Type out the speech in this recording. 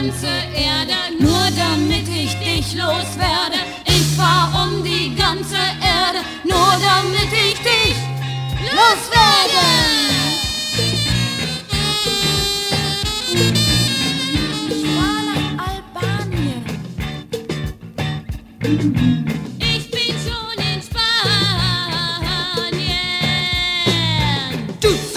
ganze Erde, nur damit ich dich loswerde. Ich fahr um die ganze Erde, nur damit ich dich loswerde. Ich bin schon in Spanien. Du.